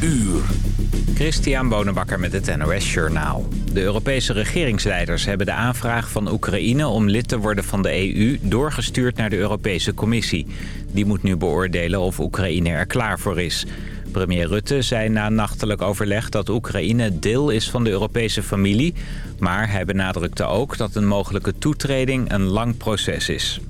uur. Christian Bonenbakker met het NOS Journaal. De Europese regeringsleiders hebben de aanvraag van Oekraïne om lid te worden van de EU doorgestuurd naar de Europese Commissie. Die moet nu beoordelen of Oekraïne er klaar voor is. Premier Rutte zei na nachtelijk overleg dat Oekraïne deel is van de Europese familie. Maar hij benadrukte ook dat een mogelijke toetreding een lang proces is.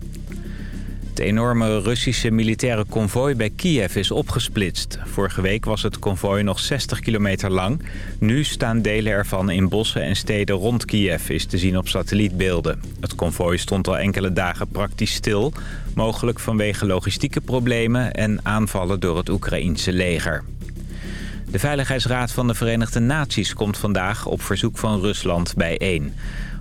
Het enorme Russische militaire konvooi bij Kiev is opgesplitst. Vorige week was het konvooi nog 60 kilometer lang. Nu staan delen ervan in bossen en steden rond Kiev, is te zien op satellietbeelden. Het konvooi stond al enkele dagen praktisch stil. Mogelijk vanwege logistieke problemen en aanvallen door het Oekraïense leger. De Veiligheidsraad van de Verenigde Naties komt vandaag op verzoek van Rusland bijeen.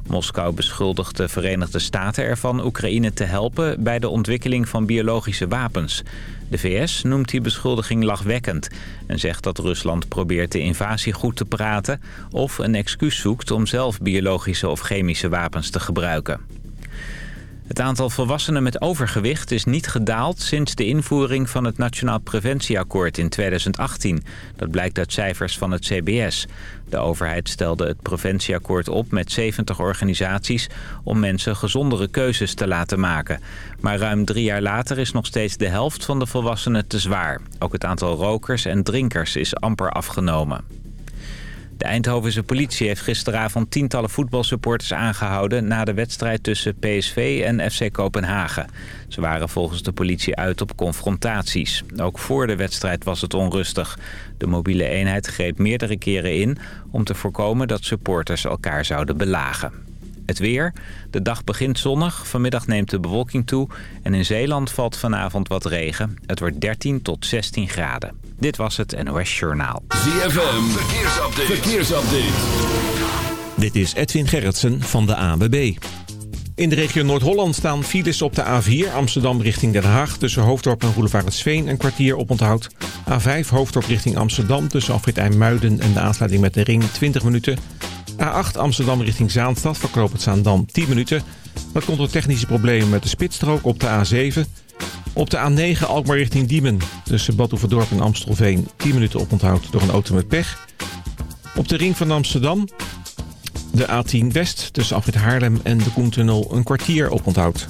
Moskou beschuldigt de Verenigde Staten ervan Oekraïne te helpen bij de ontwikkeling van biologische wapens. De VS noemt die beschuldiging lachwekkend en zegt dat Rusland probeert de invasie goed te praten of een excuus zoekt om zelf biologische of chemische wapens te gebruiken. Het aantal volwassenen met overgewicht is niet gedaald sinds de invoering van het Nationaal Preventieakkoord in 2018. Dat blijkt uit cijfers van het CBS. De overheid stelde het preventieakkoord op met 70 organisaties om mensen gezondere keuzes te laten maken. Maar ruim drie jaar later is nog steeds de helft van de volwassenen te zwaar. Ook het aantal rokers en drinkers is amper afgenomen. De Eindhovense politie heeft gisteravond tientallen voetbalsupporters aangehouden... na de wedstrijd tussen PSV en FC Kopenhagen. Ze waren volgens de politie uit op confrontaties. Ook voor de wedstrijd was het onrustig. De mobiele eenheid greep meerdere keren in... om te voorkomen dat supporters elkaar zouden belagen. Het weer. De dag begint zonnig. Vanmiddag neemt de bewolking toe. En in Zeeland valt vanavond wat regen. Het wordt 13 tot 16 graden. Dit was het NOS Journaal. ZFM. Verkeersupdate. Verkeersupdate. Dit is Edwin Gerritsen van de ANWB. In de regio Noord-Holland staan files op de A4 Amsterdam richting Den Haag... tussen Hoofddorp en Roelevaretsveen een kwartier op onthoud. A5 Hoofddorp richting Amsterdam tussen Afrit IJmuiden en de aansluiting met de ring 20 minuten. A8 Amsterdam richting Zaanstad verkoopt het Zaandam 10 minuten. Dat komt door technische problemen met de spitsstrook op de A7... Op de A9 Alkmaar richting Diemen. Tussen Bad Oeverdorp en Amstelveen 10 minuten oponthoud door een auto met pech. Op de ring van Amsterdam de A10 West tussen Afrit Haarlem en de Koentunnel een kwartier oponthoud.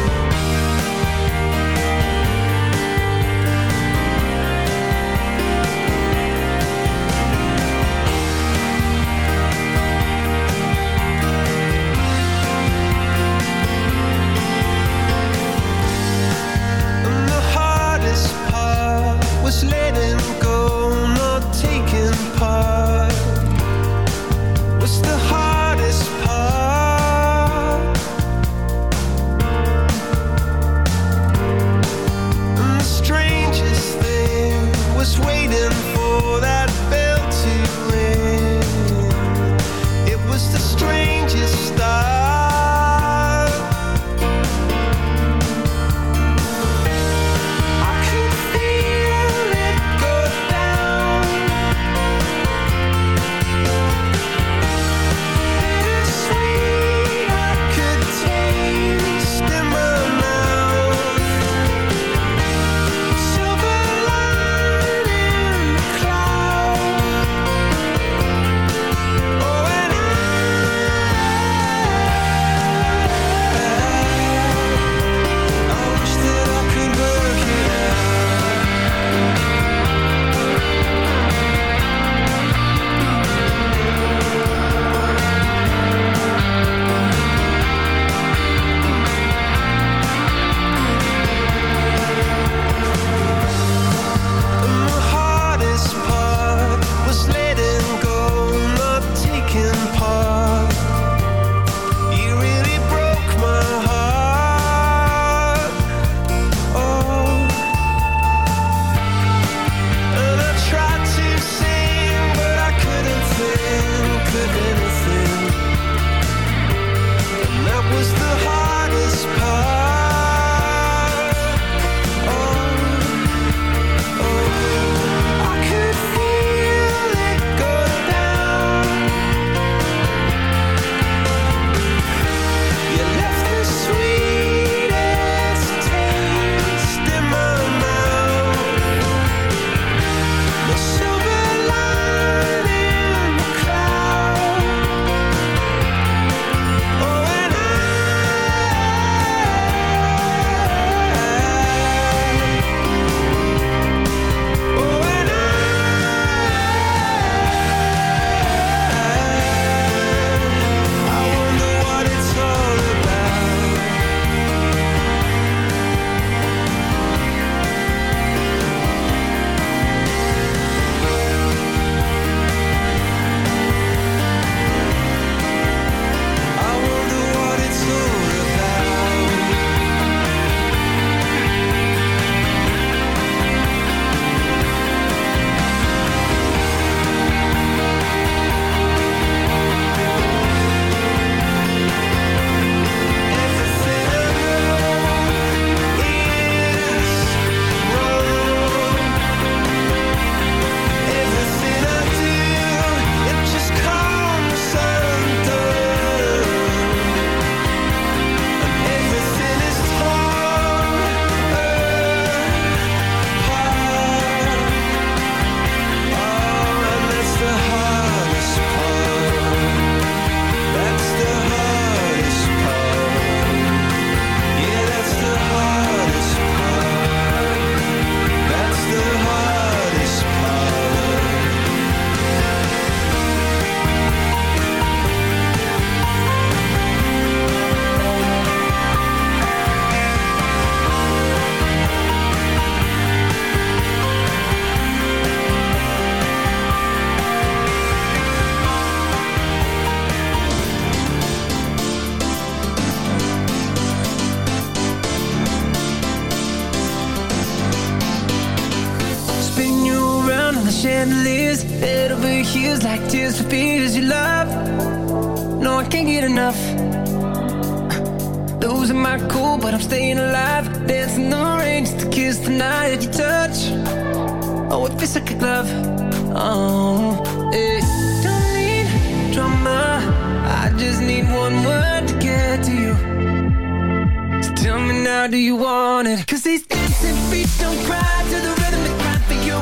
Do you want it? Cause these dancing feet don't cry to the rhythm they cry for you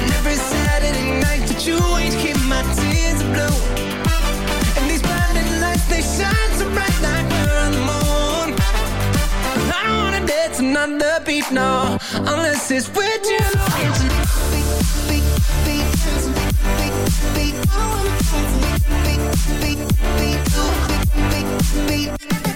And every Saturday night that you ain't keep my tears blue And these blinding lights, they shine so bright like we're on the moon I don't wanna dance another beat, no Unless it's with you Tell me who do I call when I lose my mind Four in the morning, I'm on fire with you I'm running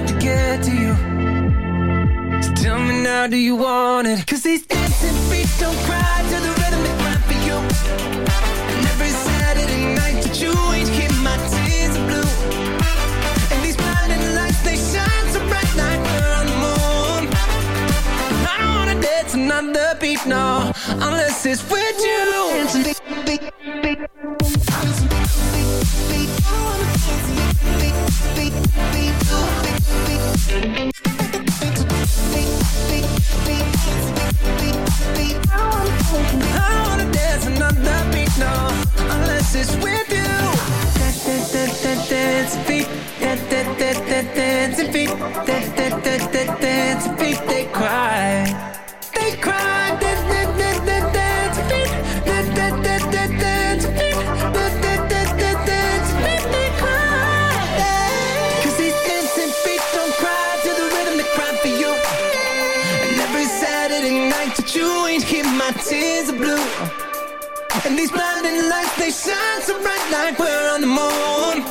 get to you. So tell me now, do you want it? Cause these dancing feet don't cry to the rhythm they cry for you. And every Saturday night that you ain't keep my tears are blue. And these blinding lights, they shine so bright like we're on the moon. I don't wanna dance another beat, no Unless it's with you cry they cry. Dancing feet, they cry, they. Cause these dancing feet don't cry To the rhythm they cry for you And every Saturday night that you ain't keep my tears are blue And these blinding lights, they shine so bright like we're on the moon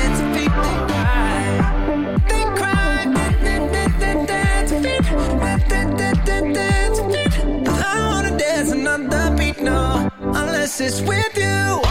It's with you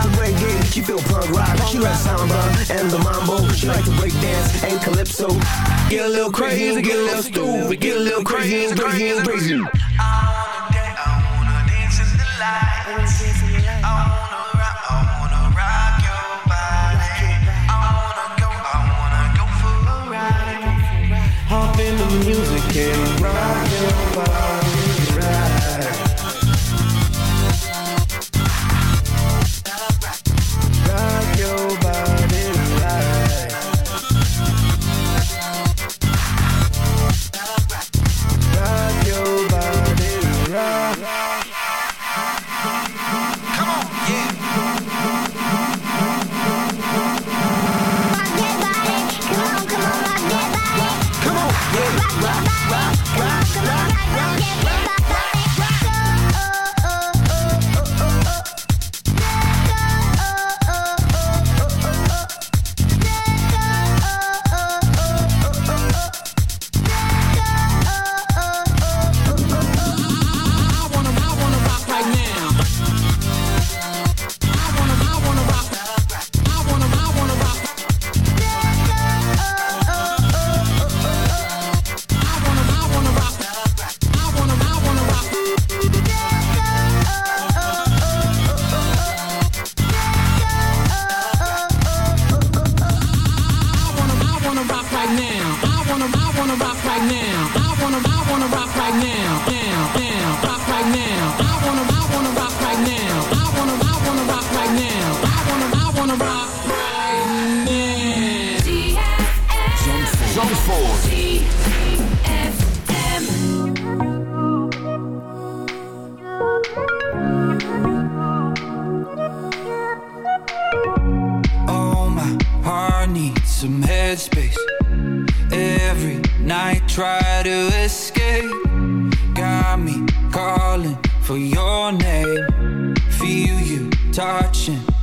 the reggae, feel punk rock. She like samba and the mambo. She like to break dance and calypso. Get a little crazy, get a little stupid, get a little crazy, crazy, crazy. I wanna dance the. I wanna rock, I wanna rock your body. I wanna go, I wanna go for a ride. Hop in the music and rock your body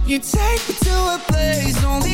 You take me to a place only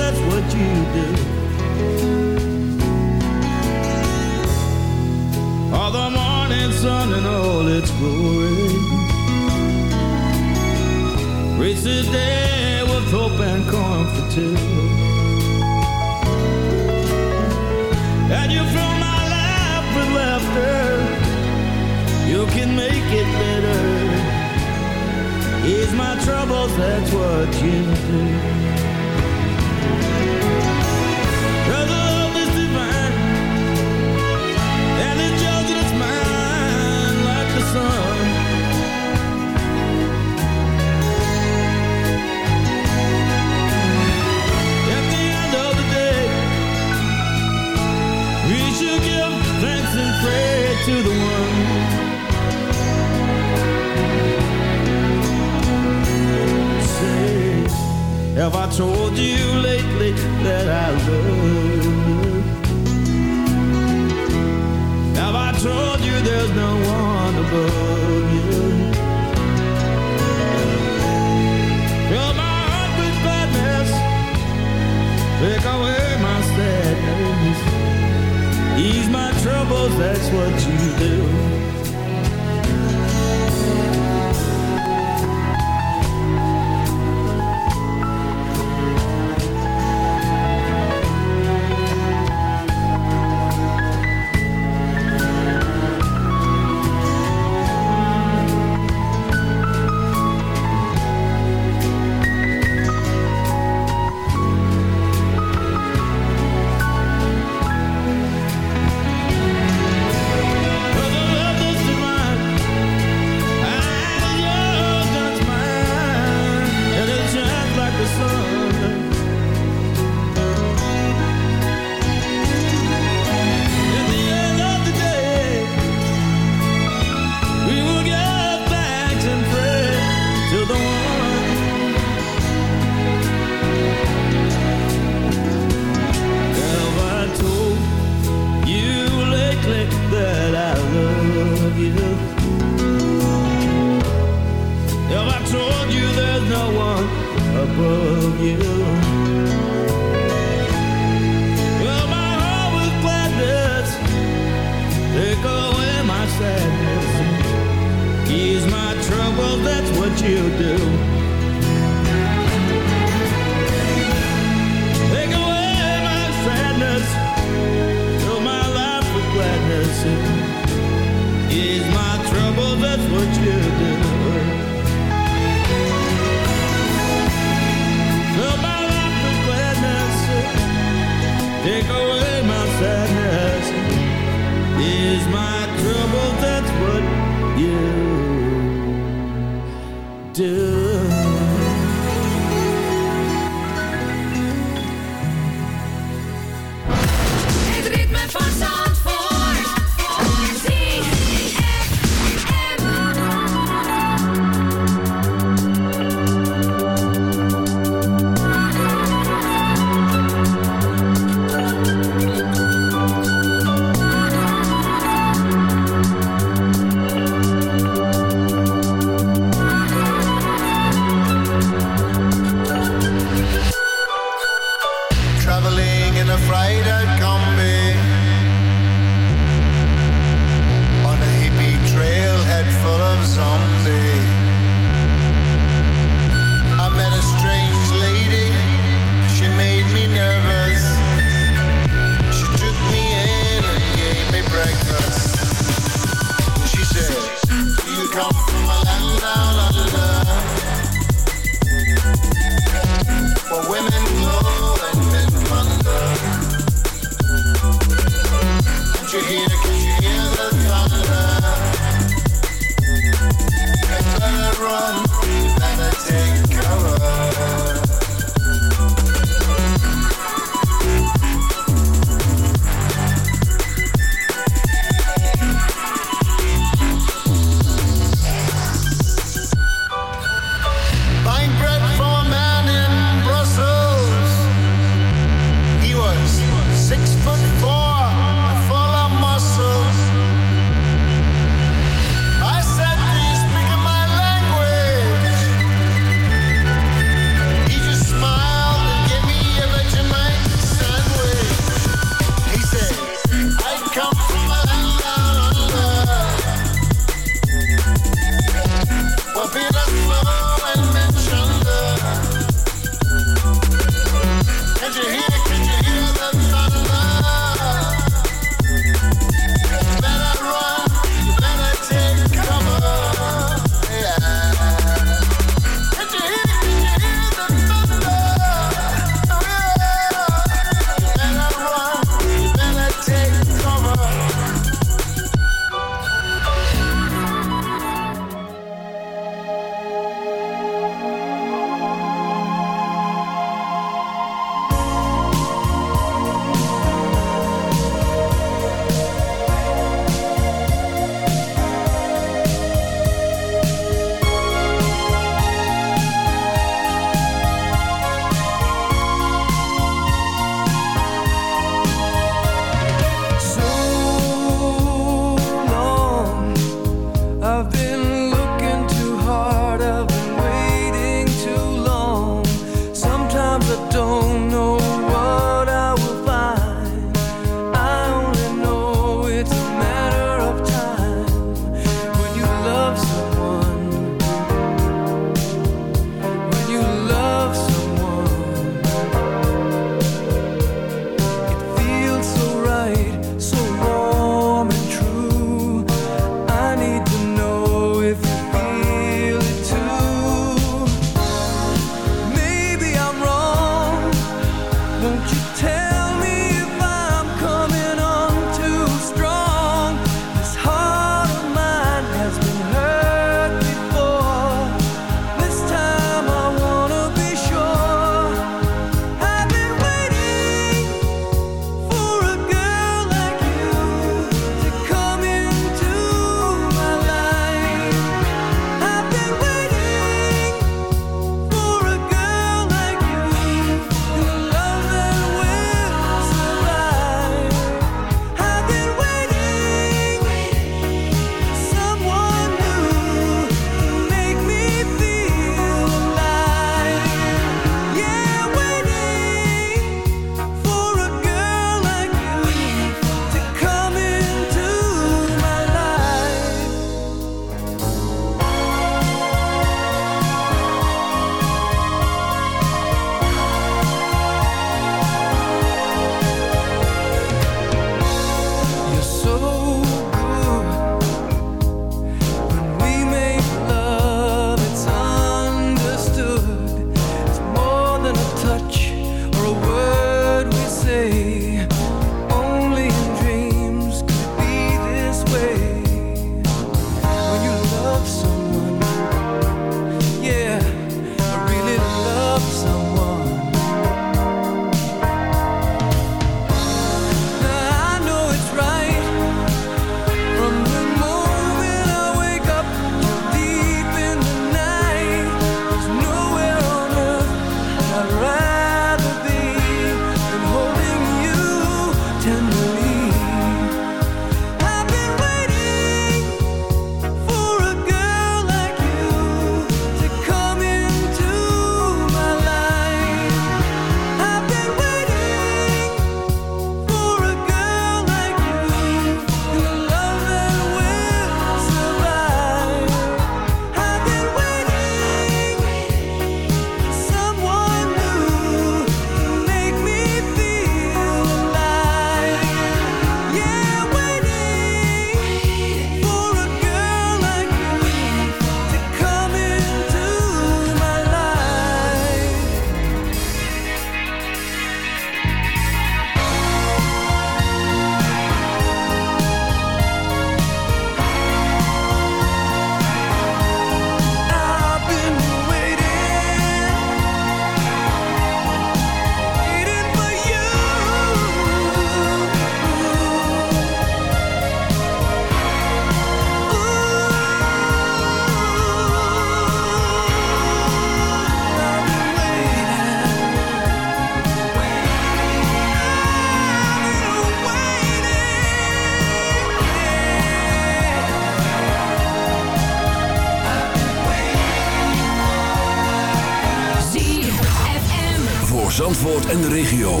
de regio.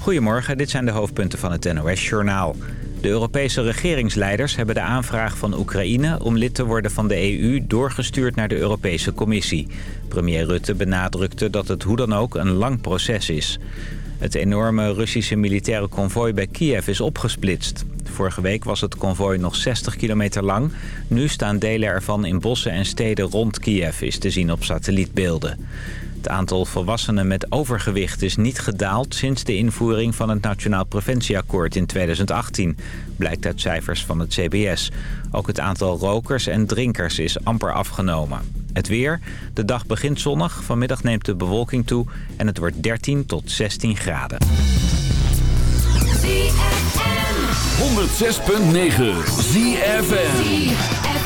Goedemorgen, dit zijn de hoofdpunten van het NOS-journaal. De Europese regeringsleiders hebben de aanvraag van Oekraïne... om lid te worden van de EU doorgestuurd naar de Europese Commissie. Premier Rutte benadrukte dat het hoe dan ook een lang proces is. Het enorme Russische militaire konvooi bij Kiev is opgesplitst. Vorige week was het konvooi nog 60 kilometer lang. Nu staan delen ervan in bossen en steden rond Kiev, is te zien op satellietbeelden. Het aantal volwassenen met overgewicht is niet gedaald... sinds de invoering van het Nationaal Preventieakkoord in 2018... blijkt uit cijfers van het CBS. Ook het aantal rokers en drinkers is amper afgenomen. Het weer. De dag begint zonnig. Vanmiddag neemt de bewolking toe en het wordt 13 tot 16 graden. 106.9 ZFM.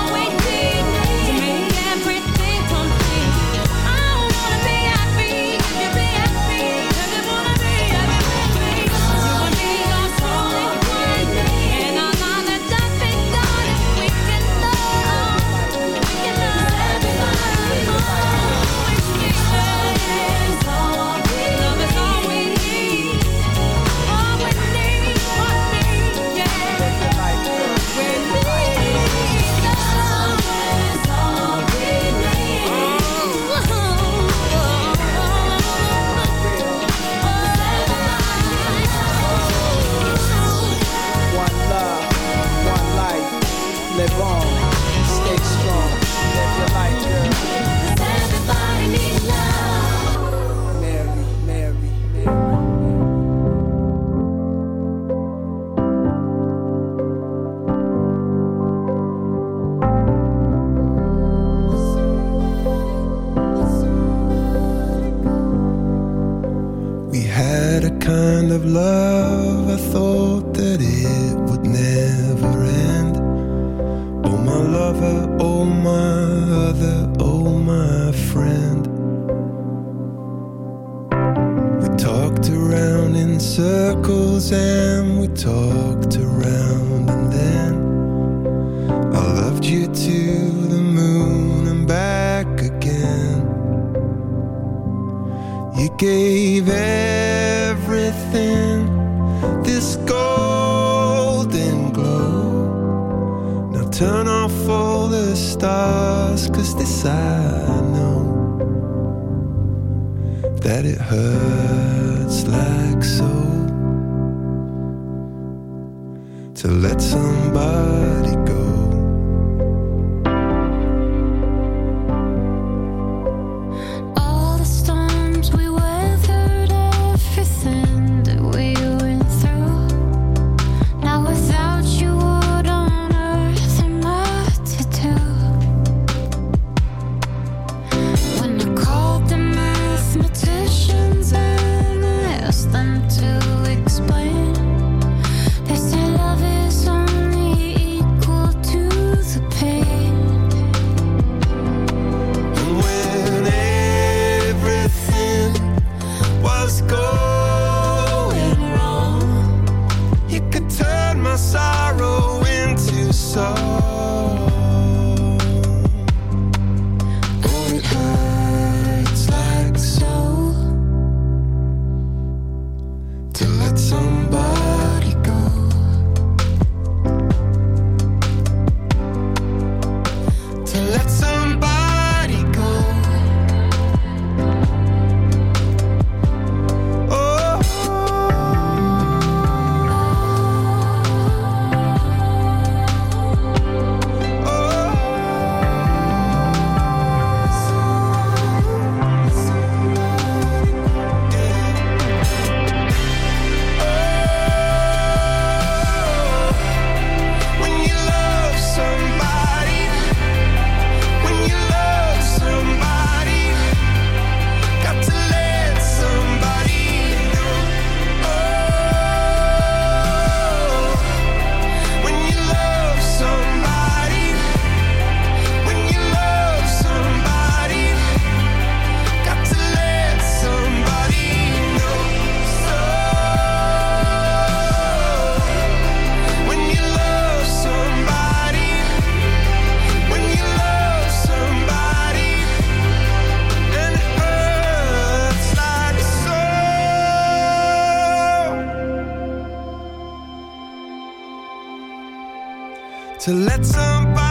To let somebody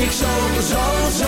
ik zo, zo, zo